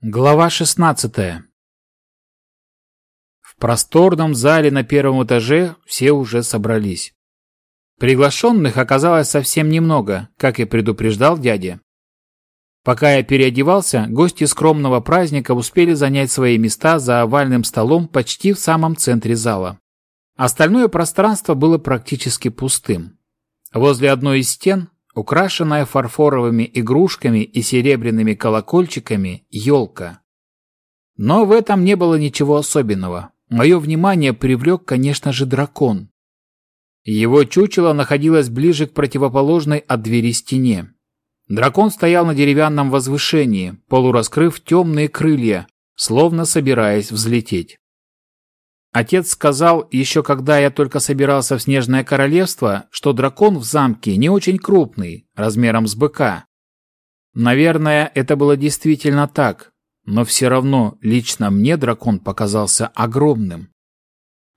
Глава 16 В просторном зале на первом этаже все уже собрались. Приглашенных оказалось совсем немного, как и предупреждал дядя. Пока я переодевался, гости скромного праздника успели занять свои места за овальным столом почти в самом центре зала. Остальное пространство было практически пустым. Возле одной из стен украшенная фарфоровыми игрушками и серебряными колокольчиками елка. Но в этом не было ничего особенного. Мое внимание привлек, конечно же, дракон. Его чучело находилось ближе к противоположной от двери стене. Дракон стоял на деревянном возвышении, полураскрыв темные крылья, словно собираясь взлететь. Отец сказал, еще когда я только собирался в Снежное Королевство, что дракон в замке не очень крупный, размером с быка. Наверное, это было действительно так, но все равно лично мне дракон показался огромным.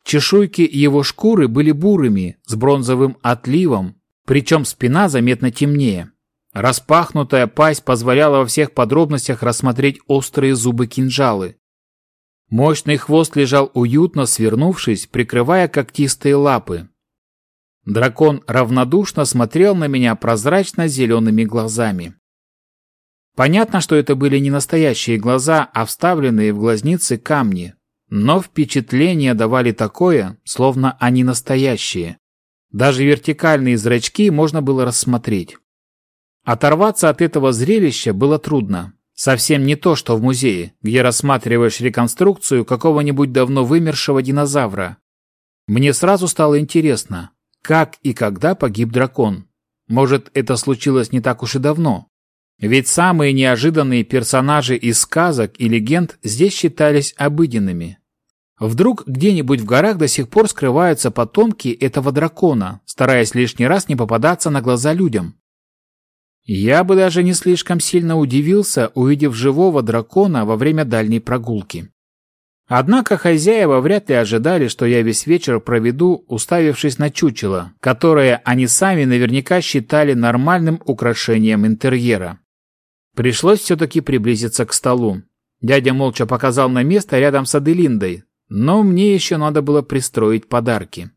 Чешуйки его шкуры были бурыми, с бронзовым отливом, причем спина заметно темнее. Распахнутая пасть позволяла во всех подробностях рассмотреть острые зубы-кинжалы. Мощный хвост лежал уютно свернувшись, прикрывая когтистые лапы. Дракон равнодушно смотрел на меня прозрачно-зелеными глазами. Понятно, что это были не настоящие глаза, а вставленные в глазницы камни, но впечатление давали такое, словно они настоящие. Даже вертикальные зрачки можно было рассмотреть. Оторваться от этого зрелища было трудно. Совсем не то, что в музее, где рассматриваешь реконструкцию какого-нибудь давно вымершего динозавра. Мне сразу стало интересно, как и когда погиб дракон. Может, это случилось не так уж и давно. Ведь самые неожиданные персонажи из сказок и легенд здесь считались обыденными. Вдруг где-нибудь в горах до сих пор скрываются потомки этого дракона, стараясь лишний раз не попадаться на глаза людям. Я бы даже не слишком сильно удивился, увидев живого дракона во время дальней прогулки. Однако хозяева вряд ли ожидали, что я весь вечер проведу, уставившись на чучело, которое они сами наверняка считали нормальным украшением интерьера. Пришлось все-таки приблизиться к столу. Дядя молча показал на место рядом с Аделиндой, но мне еще надо было пристроить подарки.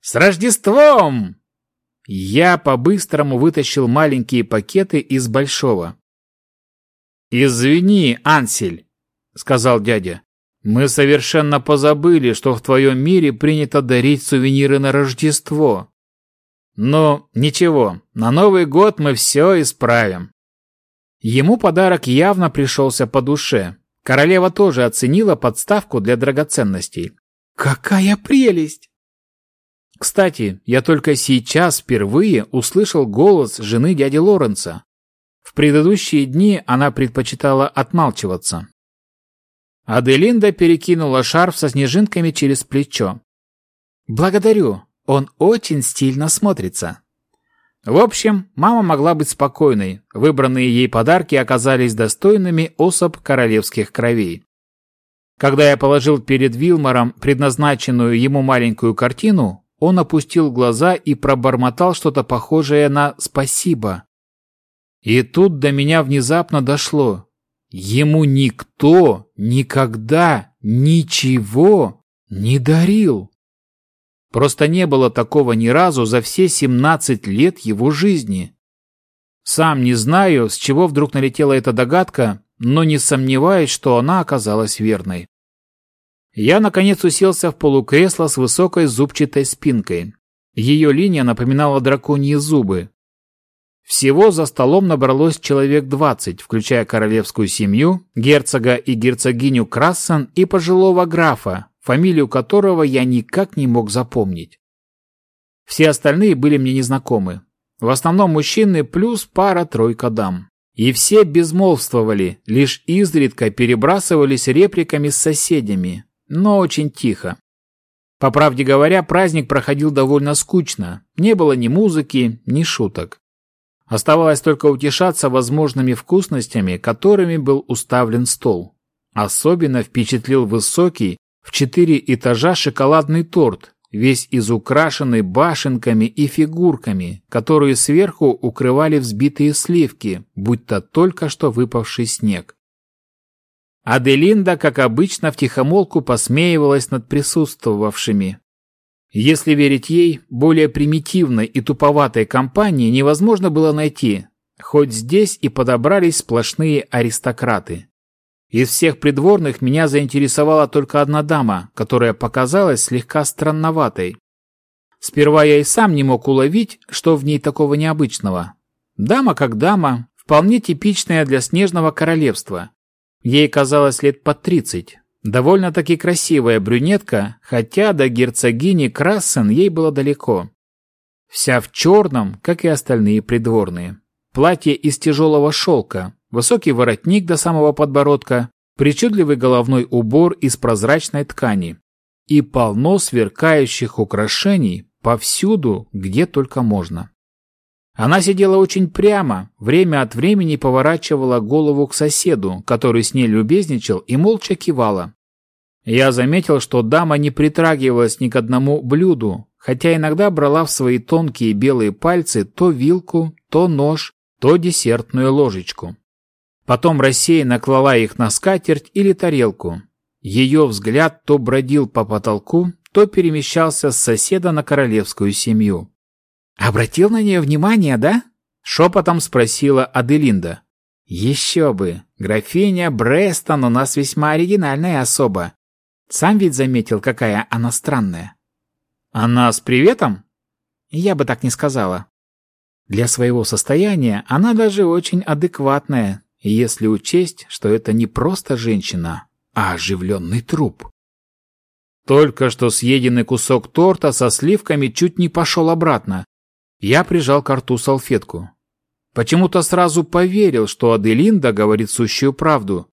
«С Рождеством!» Я по-быстрому вытащил маленькие пакеты из большого. «Извини, Ансель», — сказал дядя. «Мы совершенно позабыли, что в твоем мире принято дарить сувениры на Рождество. Но ничего, на Новый год мы все исправим». Ему подарок явно пришелся по душе. Королева тоже оценила подставку для драгоценностей. «Какая прелесть!» Кстати, я только сейчас впервые услышал голос жены дяди Лоренса. В предыдущие дни она предпочитала отмалчиваться. Аделинда перекинула шарф со снежинками через плечо. «Благодарю, он очень стильно смотрится». В общем, мама могла быть спокойной, выбранные ей подарки оказались достойными особь королевских кровей. Когда я положил перед Вилмором предназначенную ему маленькую картину, он опустил глаза и пробормотал что-то похожее на «спасибо». И тут до меня внезапно дошло. Ему никто никогда ничего не дарил. Просто не было такого ни разу за все 17 лет его жизни. Сам не знаю, с чего вдруг налетела эта догадка, но не сомневаюсь, что она оказалась верной. Я, наконец, уселся в полукресло с высокой зубчатой спинкой. Ее линия напоминала драконьи зубы. Всего за столом набралось человек двадцать, включая королевскую семью, герцога и герцогиню Крассен и пожилого графа, фамилию которого я никак не мог запомнить. Все остальные были мне незнакомы. В основном мужчины плюс пара-тройка дам. И все безмолвствовали, лишь изредка перебрасывались репликами с соседями, но очень тихо. По правде говоря, праздник проходил довольно скучно. Не было ни музыки, ни шуток. Оставалось только утешаться возможными вкусностями, которыми был уставлен стол. Особенно впечатлил высокий, в четыре этажа шоколадный торт, весь изукрашенный башенками и фигурками, которые сверху укрывали взбитые сливки, будь то только что выпавший снег. Аделинда, как обычно, втихомолку посмеивалась над присутствовавшими. Если верить ей, более примитивной и туповатой компании невозможно было найти, хоть здесь и подобрались сплошные аристократы. Из всех придворных меня заинтересовала только одна дама, которая показалась слегка странноватой. Сперва я и сам не мог уловить, что в ней такого необычного. Дама как дама, вполне типичная для Снежного Королевства. Ей казалось лет по тридцать. Довольно-таки красивая брюнетка, хотя до герцогини Крассен ей было далеко. Вся в черном, как и остальные придворные. Платье из тяжелого шелка, высокий воротник до самого подбородка, причудливый головной убор из прозрачной ткани и полно сверкающих украшений повсюду, где только можно. Она сидела очень прямо, время от времени поворачивала голову к соседу, который с ней любезничал, и молча кивала. Я заметил, что дама не притрагивалась ни к одному блюду, хотя иногда брала в свои тонкие белые пальцы то вилку, то нож, то десертную ложечку. Потом рассеянно клала их на скатерть или тарелку. Ее взгляд то бродил по потолку, то перемещался с соседа на королевскую семью. «Обратил на нее внимание, да?» — шепотом спросила Аделинда. «Еще бы! Графиня Брестон у нас весьма оригинальная особа. Сам ведь заметил, какая она странная. Она с приветом? Я бы так не сказала. Для своего состояния она даже очень адекватная, если учесть, что это не просто женщина, а оживленный труп. Только что съеденный кусок торта со сливками чуть не пошел обратно. Я прижал к рту салфетку. Почему-то сразу поверил, что Аделинда говорит сущую правду.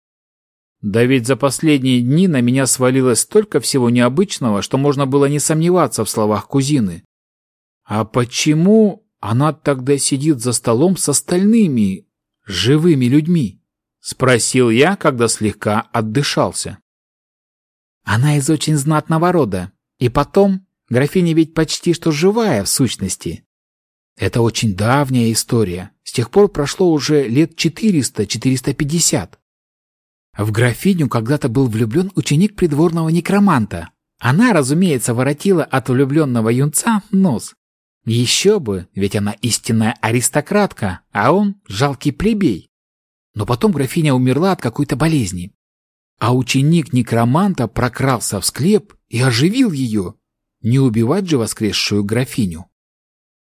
Да ведь за последние дни на меня свалилось столько всего необычного, что можно было не сомневаться в словах кузины. А почему она тогда сидит за столом с остальными живыми людьми? Спросил я, когда слегка отдышался. Она из очень знатного рода. И потом, графиня ведь почти что живая в сущности. Это очень давняя история. С тех пор прошло уже лет 400-450. В графиню когда-то был влюблен ученик придворного некроманта. Она, разумеется, воротила от влюбленного юнца нос. Еще бы, ведь она истинная аристократка, а он жалкий плебей. Но потом графиня умерла от какой-то болезни. А ученик некроманта прокрался в склеп и оживил ее. Не убивать же воскресшую графиню.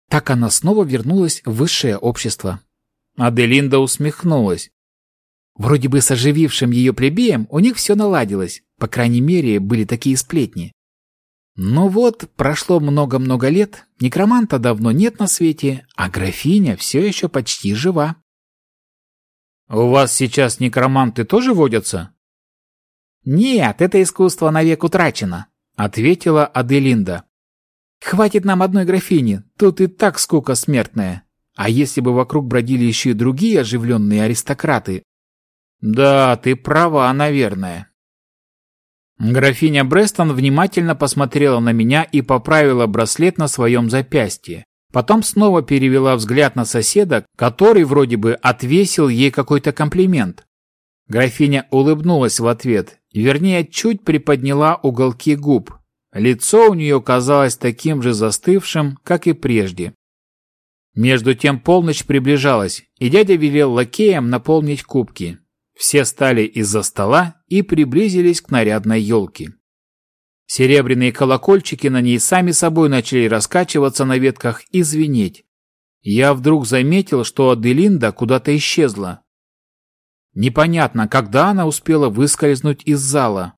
Так она снова вернулась в высшее общество. Аделинда усмехнулась. Вроде бы с оживившим ее плебеем у них все наладилось, по крайней мере, были такие сплетни. Но вот, прошло много-много лет, некроманта давно нет на свете, а графиня все еще почти жива. «У вас сейчас некроманты тоже водятся?» «Нет, это искусство навек утрачено», — ответила Аделинда. «Хватит нам одной графини, тут и так скука смертная. А если бы вокруг бродили еще и другие оживленные аристократы, да, ты права, наверное. Графиня Брестон внимательно посмотрела на меня и поправила браслет на своем запястье. Потом снова перевела взгляд на соседа, который вроде бы отвесил ей какой-то комплимент. Графиня улыбнулась в ответ, вернее, чуть приподняла уголки губ. Лицо у нее казалось таким же застывшим, как и прежде. Между тем полночь приближалась, и дядя велел лакеям наполнить кубки. Все стали из-за стола и приблизились к нарядной елке. Серебряные колокольчики на ней сами собой начали раскачиваться на ветках и звенеть. Я вдруг заметил, что Аделинда куда-то исчезла. Непонятно, когда она успела выскользнуть из зала.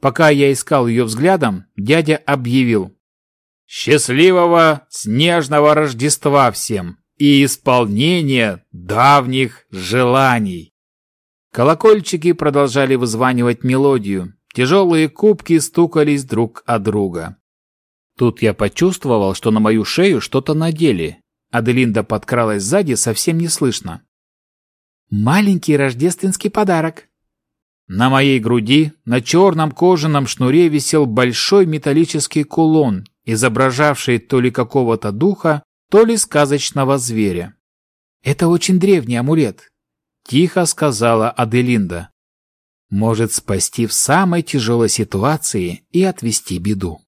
Пока я искал ее взглядом, дядя объявил. «Счастливого снежного Рождества всем и исполнения давних желаний!» Колокольчики продолжали вызванивать мелодию. Тяжелые кубки стукались друг о друга. Тут я почувствовал, что на мою шею что-то надели. Аделинда подкралась сзади совсем неслышно. «Маленький рождественский подарок». На моей груди на черном кожаном шнуре висел большой металлический кулон, изображавший то ли какого-то духа, то ли сказочного зверя. «Это очень древний амулет. Тихо сказала Аделинда. может спасти в самой тяжелой ситуации и отвести беду.